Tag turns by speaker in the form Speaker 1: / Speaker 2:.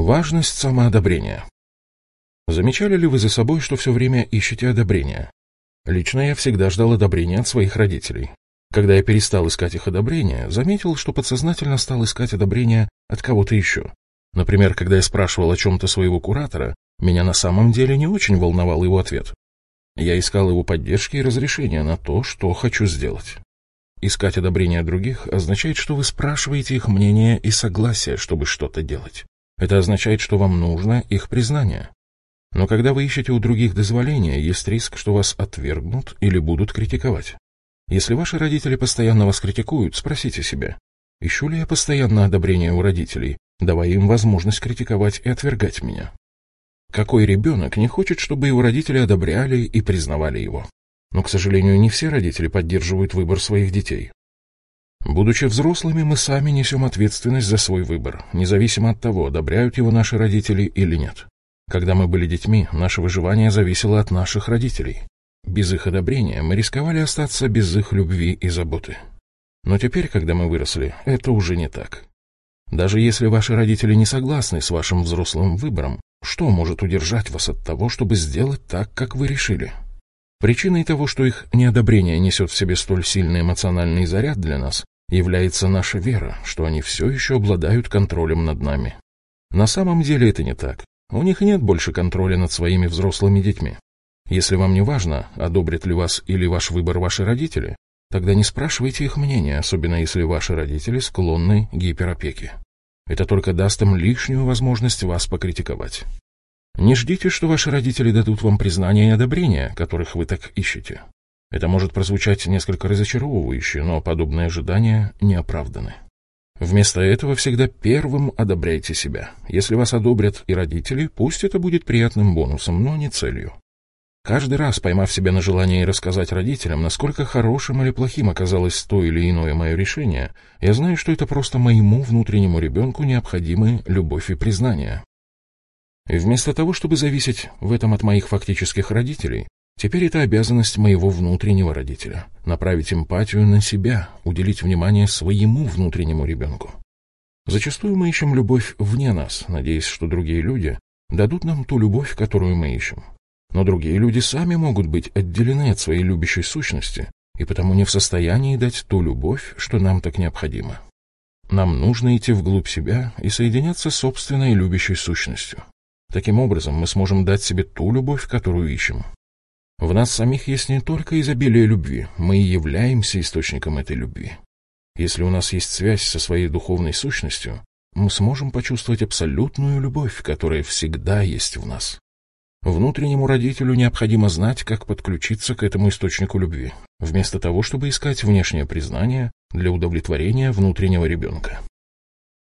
Speaker 1: Важность самоодобрения. Замечали ли вы за собой, что все время ищете одобрения? Лично я всегда ждал одобрения от своих родителей. Когда я перестал искать их одобрения, заметил, что подсознательно стал искать одобрения от кого-то еще. Например, когда я спрашивал о чем-то своего куратора, меня на самом деле не очень волновал его ответ. Я искал его поддержки и разрешения на то, что хочу сделать. Искать одобрение других означает, что вы спрашиваете их мнение и согласие, чтобы что-то делать. Это означает, что вам нужно их признание. Но когда вы ищете у других дозволения, есть риск, что вас отвергнут или будут критиковать. Если ваши родители постоянно вас критикуют, спросите себя, ищу ли я постоянно одобрение у родителей, давая им возможность критиковать и отвергать меня. Какой ребенок не хочет, чтобы его родители одобряли и признавали его? Но, к сожалению, не все родители поддерживают выбор своих детей. Будучи взрослыми, мы сами несем ответственность за свой выбор, независимо от того, одобряют его наши родители или нет. Когда мы были детьми, наше выживание зависело от наших родителей. Без их одобрения мы рисковали остаться без их любви и заботы. Но теперь, когда мы выросли, это уже не так. Даже если ваши родители не согласны с вашим взрослым выбором, что может удержать вас от того, чтобы сделать так, как вы решили? Причиной того, что их неодобрение несет в себе столь сильный эмоциональный заряд для нас, является наша вера, что они все еще обладают контролем над нами. На самом деле это не так. У них нет больше контроля над своими взрослыми детьми. Если вам не важно, одобрят ли вас или ваш выбор ваши родители, тогда не спрашивайте их мнения, особенно если ваши родители склонны к гиперопеке. Это только даст им лишнюю возможность вас покритиковать. Не ждите, что ваши родители дадут вам признание и одобрение, которых вы так ищете. Это может прозвучать несколько разочаровывающе, но подобные ожидания не оправданы. Вместо этого всегда первым одобряйте себя. Если вас одобрят и родители, пусть это будет приятным бонусом, но не целью. Каждый раз, поймав себя на желании рассказать родителям, насколько хорошим или плохим оказалось то или иное мое решение, я знаю, что это просто моему внутреннему ребенку необходимы любовь и признание. И вместо того, чтобы зависеть в этом от моих фактических родителей, теперь это обязанность моего внутреннего родителя — направить эмпатию на себя, уделить внимание своему внутреннему ребенку. Зачастую мы ищем любовь вне нас, надеясь, что другие люди дадут нам ту любовь, которую мы ищем. Но другие люди сами могут быть отделены от своей любящей сущности и потому не в состоянии дать ту любовь, что нам так необходимо. Нам нужно идти вглубь себя и соединяться с собственной любящей сущностью. Таким образом, мы сможем дать себе ту любовь, которую ищем. В нас самих есть не только изобилие любви, мы и являемся источником этой любви. Если у нас есть связь со своей духовной сущностью, мы сможем почувствовать абсолютную любовь, которая всегда есть в нас. Внутреннему родителю необходимо знать, как подключиться к этому источнику любви, вместо того, чтобы искать внешнее признание для удовлетворения внутреннего ребенка.